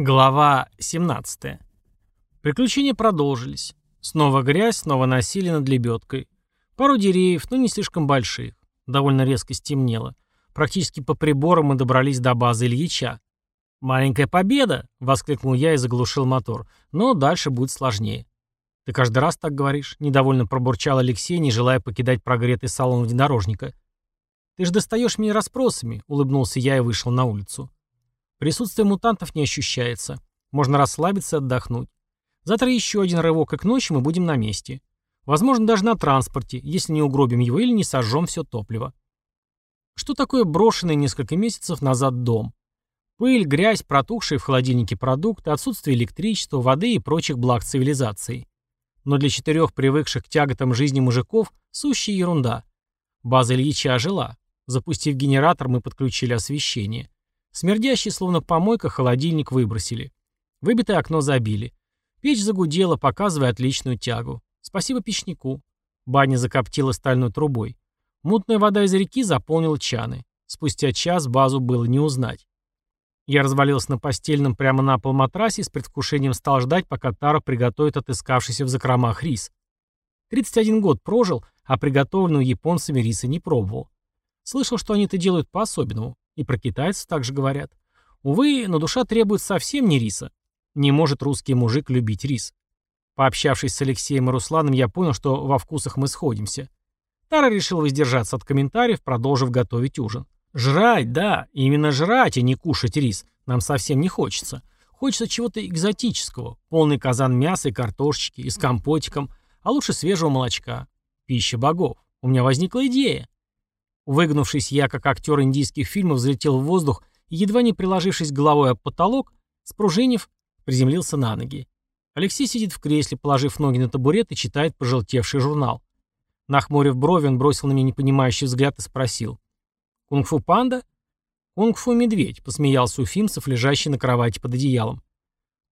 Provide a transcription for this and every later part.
Глава 17. Приключения продолжились. Снова грязь, снова насилие над лебедкой. Пару деревьев, но не слишком больших. Довольно резко стемнело. Практически по приборам мы добрались до базы Ильича. «Маленькая победа!» — воскликнул я и заглушил мотор. «Но дальше будет сложнее». «Ты каждый раз так говоришь?» — недовольно пробурчал Алексей, не желая покидать прогретый салон внедорожника. «Ты же достаешь меня расспросами», — улыбнулся я и вышел на улицу. Присутствие мутантов не ощущается. Можно расслабиться и отдохнуть. Завтра еще один рывок, и к ночи мы будем на месте. Возможно, даже на транспорте, если не угробим его или не сожжем все топливо. Что такое брошенный несколько месяцев назад дом? Пыль, грязь, протухшие в холодильнике продукты, отсутствие электричества, воды и прочих благ цивилизации. Но для четырех привыкших к тяготам жизни мужиков – сущая ерунда. База Ильича ожила. Запустив генератор, мы подключили освещение. Смердящий, словно помойка, холодильник выбросили. Выбитое окно забили. Печь загудела, показывая отличную тягу. Спасибо печнику. Баня закоптила стальной трубой. Мутная вода из реки заполнила чаны. Спустя час базу было не узнать. Я развалился на постельном прямо на пол матрасе и с предвкушением стал ждать, пока Тара приготовит отыскавшийся в закромах рис. 31 год прожил, а приготовленного японцами риса не пробовал. Слышал, что они это делают по-особенному. И про китайцев также говорят. Увы, но душа требует совсем не риса. Не может русский мужик любить рис. Пообщавшись с Алексеем и Русланом, я понял, что во вкусах мы сходимся. Тара решил воздержаться от комментариев, продолжив готовить ужин. Жрать, да, именно жрать, а не кушать рис. Нам совсем не хочется. Хочется чего-то экзотического. Полный казан мяса и картошечки, и с компотиком, а лучше свежего молочка. Пища богов. У меня возникла идея. Выгнувшись, я, как актер индийских фильмов, взлетел в воздух и, едва не приложившись головой об потолок, спружинив, приземлился на ноги. Алексей сидит в кресле, положив ноги на табурет и читает пожелтевший журнал. Нахмурив брови, он бросил на меня непонимающий взгляд и спросил. «Кунг-фу панда?» «Кунг-фу медведь», — посмеялся Уфимцев, лежащий на кровати под одеялом.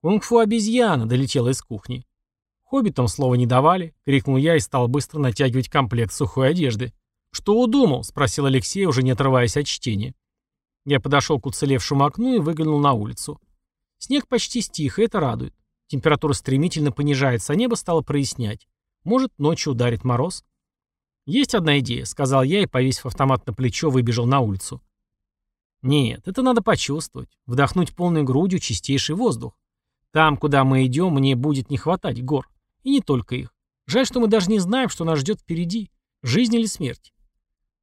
«Кунг-фу обезьяна», — долетела из кухни. «Хоббитам слова не давали», — крикнул я и стал быстро натягивать комплект сухой одежды. «Что удумал?» — спросил Алексей, уже не отрываясь от чтения. Я подошел к уцелевшему окну и выглянул на улицу. Снег почти стих, и это радует. Температура стремительно понижается, а небо стало прояснять. Может, ночью ударит мороз? «Есть одна идея», — сказал я и, повесив автомат на плечо, выбежал на улицу. «Нет, это надо почувствовать. Вдохнуть полной грудью чистейший воздух. Там, куда мы идем, мне будет не хватать гор. И не только их. Жаль, что мы даже не знаем, что нас ждет впереди. Жизнь или смерть.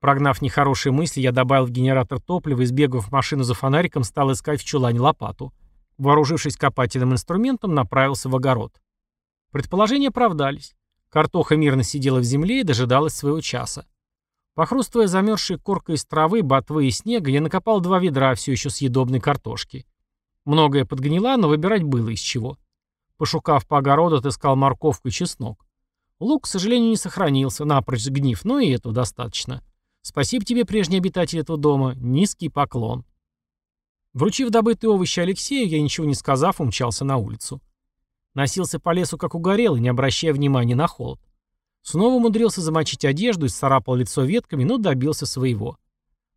Прогнав нехорошие мысли, я добавил в генератор топлива и, сбегав в машину за фонариком, стал искать в чулане лопату. Вооружившись копательным инструментом, направился в огород. Предположения оправдались. Картоха мирно сидела в земле и дожидалась своего часа. Похрустывая замерзшей коркой из травы, ботвы и снега, я накопал два ведра все еще съедобной картошки. Многое подгнила, но выбирать было из чего. Пошукав по огороду, отыскал морковку и чеснок. Лук, к сожалению, не сохранился, напрочь сгнив, но и этого достаточно. Спасибо тебе, прежний обитатель этого дома. Низкий поклон. Вручив добытые овощи Алексею, я, ничего не сказав, умчался на улицу. Носился по лесу, как угорелый, не обращая внимания на холод. Снова умудрился замочить одежду и сцарапал лицо ветками, но добился своего.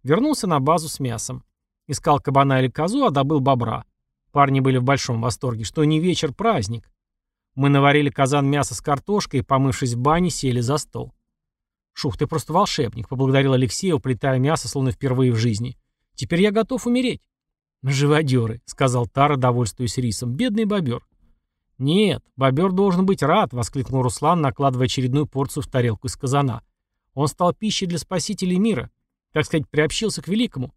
Вернулся на базу с мясом. Искал кабана или козу, а добыл бобра. Парни были в большом восторге, что не вечер, праздник. Мы наварили казан мяса с картошкой и, помывшись в бане, сели за стол. «Шух, ты просто волшебник», — поблагодарил Алексей, уплетая мясо, словно впервые в жизни. «Теперь я готов умереть». «Живодеры», — сказал Тара, довольствуясь рисом. «Бедный бобер». «Нет, бобер должен быть рад», — воскликнул Руслан, накладывая очередную порцию в тарелку из казана. «Он стал пищей для спасителей мира. Так сказать, приобщился к великому».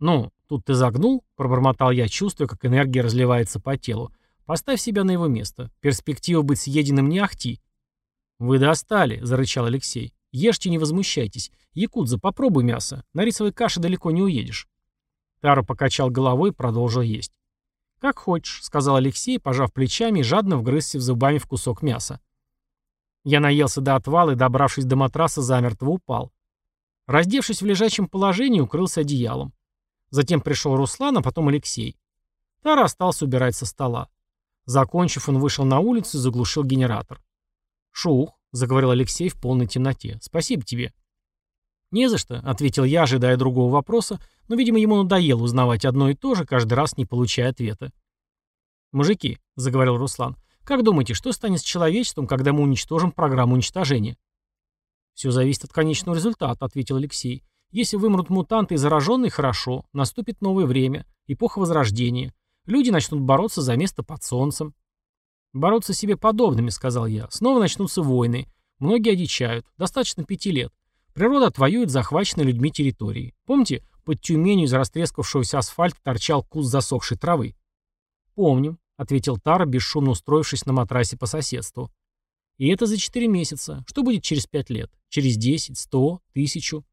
«Ну, тут ты загнул», — пробормотал я, чувствуя, как энергия разливается по телу. «Поставь себя на его место. Перспектива быть съеденным не ахти». «Вы достали», — зарычал Алексей. Ешьте, не возмущайтесь. Якудза, попробуй мясо. На рисовой каше далеко не уедешь. Таро покачал головой и продолжил есть. «Как хочешь», — сказал Алексей, пожав плечами и жадно вгрызся зубами в кусок мяса. Я наелся до отвала и, добравшись до матраса, замертво упал. Раздевшись в лежачем положении, укрылся одеялом. Затем пришел Руслан, а потом Алексей. Тара остался убирать со стола. Закончив, он вышел на улицу и заглушил генератор. «Шух», — заговорил Алексей в полной темноте. «Спасибо тебе». «Не за что», — ответил я, ожидая другого вопроса, но, видимо, ему надоело узнавать одно и то же, каждый раз не получая ответа. «Мужики», — заговорил Руслан, — «как думаете, что станет с человечеством, когда мы уничтожим программу уничтожения?» «Все зависит от конечного результата», — ответил Алексей. «Если вымрут мутанты и зараженные, хорошо. Наступит новое время, эпоха Возрождения. Люди начнут бороться за место под солнцем». «Бороться себе подобными», — сказал я. «Снова начнутся войны. Многие одичают. Достаточно пяти лет. Природа отвоюет захваченные людьми территории. Помните, под Тюменью из растрескавшегося асфальта торчал куст засохшей травы?» «Помним», — ответил Тара, бесшумно устроившись на матрасе по соседству. «И это за четыре месяца. Что будет через пять лет? Через десять, сто, тысячу?»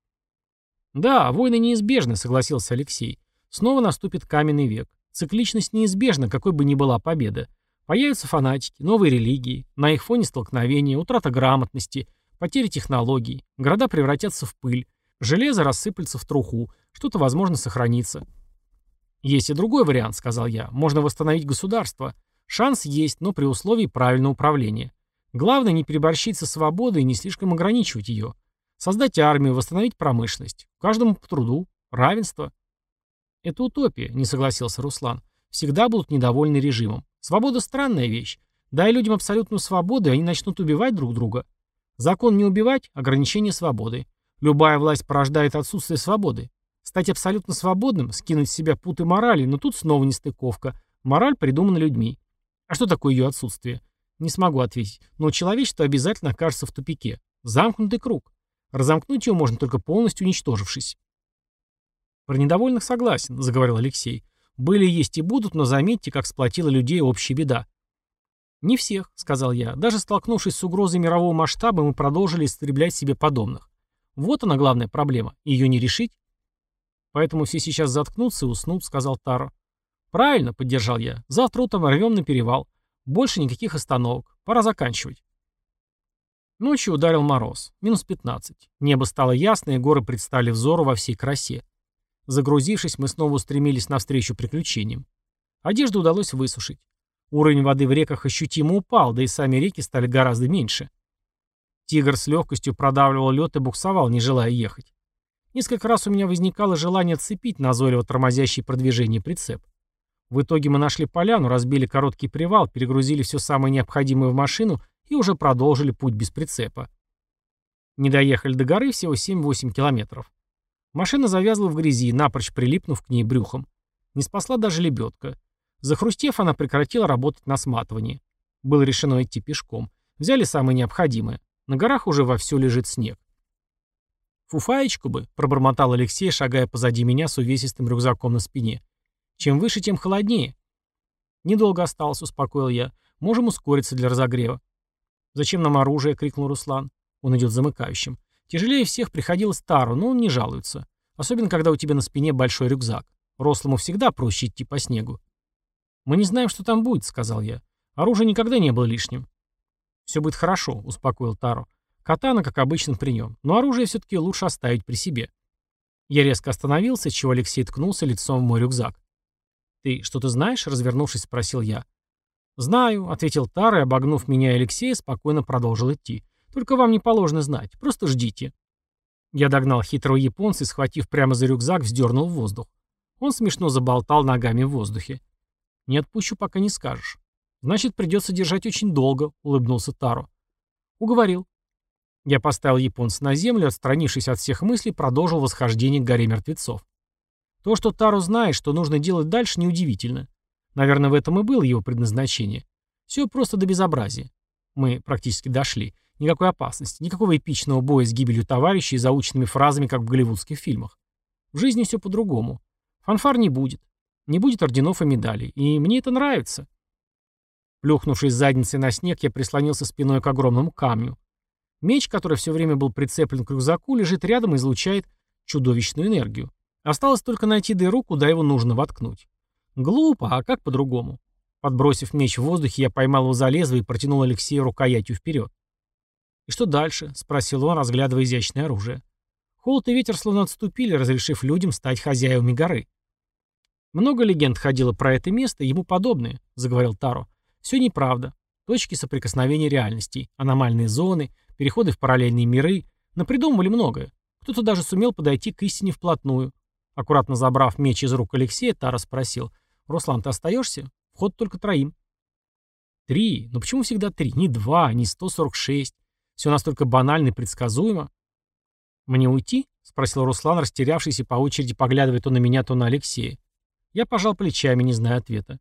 «Да, войны неизбежны», — согласился Алексей. «Снова наступит каменный век. Цикличность неизбежна, какой бы ни была победа. Появятся фанатики, новые религии, на их фоне столкновения, утрата грамотности, потери технологий, города превратятся в пыль, железо рассыплется в труху, что-то, возможно, сохранится. «Есть и другой вариант», — сказал я. «Можно восстановить государство. Шанс есть, но при условии правильного управления. Главное не переборщить со свободой и не слишком ограничивать ее. Создать армию, восстановить промышленность. Каждому по труду. Равенство». «Это утопия», — не согласился Руслан. «Всегда будут недовольны режимом. Свобода — странная вещь. Дай людям абсолютную свободу, и они начнут убивать друг друга. Закон не убивать — ограничение свободы. Любая власть порождает отсутствие свободы. Стать абсолютно свободным, скинуть с себя путы морали, но тут снова нестыковка. Мораль придумана людьми. А что такое ее отсутствие? Не смогу ответить. Но человечество обязательно окажется в тупике. Замкнутый круг. Разомкнуть его можно только полностью уничтожившись. Про недовольных согласен, заговорил Алексей. Были, есть и будут, но заметьте, как сплотила людей общая беда. «Не всех», — сказал я. «Даже столкнувшись с угрозой мирового масштаба, мы продолжили истреблять себе подобных. Вот она главная проблема. Ее не решить». «Поэтому все сейчас заткнутся и уснут», — сказал Таро. «Правильно», — поддержал я. «Завтра утром рвем на перевал. Больше никаких остановок. Пора заканчивать». Ночью ударил мороз. Минус 15. Небо стало ясное, горы предстали взору во всей красе. Загрузившись, мы снова устремились навстречу приключениям. Одежду удалось высушить. Уровень воды в реках ощутимо упал, да и сами реки стали гораздо меньше. Тигр с легкостью продавливал лед и буксовал, не желая ехать. Несколько раз у меня возникало желание отцепить назойливо тормозящий продвижение прицеп. В итоге мы нашли поляну, разбили короткий привал, перегрузили все самое необходимое в машину и уже продолжили путь без прицепа. Не доехали до горы всего 7-8 километров. Машина завязла в грязи, напрочь прилипнув к ней брюхом. Не спасла даже лебедка. Захрустев, она прекратила работать на сматывании. Было решено идти пешком. Взяли самое необходимое. На горах уже вовсю лежит снег. «Фуфаечку бы», — пробормотал Алексей, шагая позади меня с увесистым рюкзаком на спине. «Чем выше, тем холоднее». «Недолго осталось», — успокоил я. «Можем ускориться для разогрева». «Зачем нам оружие?» — крикнул Руслан. Он идет замыкающим. Тяжелее всех приходилось Тару, но он не жалуется. Особенно, когда у тебя на спине большой рюкзак. Рослому всегда проще идти по снегу. «Мы не знаем, что там будет», — сказал я. «Оружие никогда не было лишним». «Все будет хорошо», — успокоил Таро. «Катана, как обычно, при нем. Но оружие все-таки лучше оставить при себе». Я резко остановился, чего Алексей ткнулся лицом в мой рюкзак. «Ты что-то знаешь?» — развернувшись, спросил я. «Знаю», — ответил Таро и, обогнув меня и Алексея, спокойно продолжил идти. Только вам не положено знать. Просто ждите». Я догнал хитрого японца и, схватив прямо за рюкзак, вздернул в воздух. Он смешно заболтал ногами в воздухе. «Не отпущу, пока не скажешь». «Значит, придется держать очень долго», — улыбнулся Таро. «Уговорил». Я поставил японца на землю, отстранившись от всех мыслей, продолжил восхождение к горе мертвецов. То, что Таро знает, что нужно делать дальше, неудивительно. Наверное, в этом и было его предназначение. Все просто до безобразия. Мы практически дошли. Никакой опасности, никакого эпичного боя с гибелью товарищей и заученными фразами, как в голливудских фильмах. В жизни все по-другому. Фанфар не будет. Не будет орденов и медалей. И мне это нравится. Плюхнувшись задницей на снег, я прислонился спиной к огромному камню. Меч, который все время был прицеплен к рюкзаку, лежит рядом и излучает чудовищную энергию. Осталось только найти дыру, куда его нужно воткнуть. Глупо, а как по-другому? Подбросив меч в воздухе, я поймал его за лезвие и протянул Алексею рукоятью вперед. «И что дальше?» — спросил он, разглядывая изящное оружие. Холод и ветер словно отступили, разрешив людям стать хозяевами горы. «Много легенд ходило про это место ему подобное», — заговорил Таро. «Все неправда. Точки соприкосновения реальностей, аномальные зоны, переходы в параллельные миры. Напридумывали многое. Кто-то даже сумел подойти к истине вплотную». Аккуратно забрав меч из рук Алексея, Таро спросил. «Руслан, ты остаешься? Вход только троим. Три? Но почему всегда три? Не два, не 146. Все настолько банально и предсказуемо. «Мне уйти?» — спросил Руслан, растерявшийся по очереди, поглядывая то на меня, то на Алексея. Я пожал плечами, не зная ответа.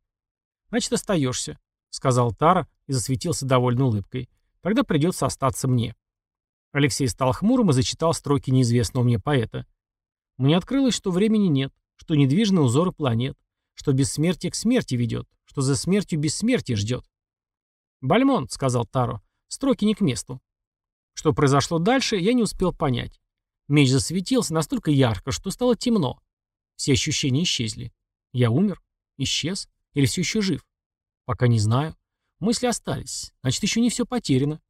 «Значит, остаешься», — сказал Тара и засветился довольной улыбкой. «Тогда придется остаться мне». Алексей стал хмурым и зачитал строки неизвестного мне поэта. Мне открылось, что времени нет, что недвижны узоры планет, что бессмертие к смерти ведет, что за смертью бессмертие ждет. «Бальмонт», — сказал Таро, — «строки не к месту». Что произошло дальше, я не успел понять. Меч засветился настолько ярко, что стало темно. Все ощущения исчезли. Я умер? Исчез? Или все еще жив? Пока не знаю. Мысли остались. Значит, еще не все потеряно.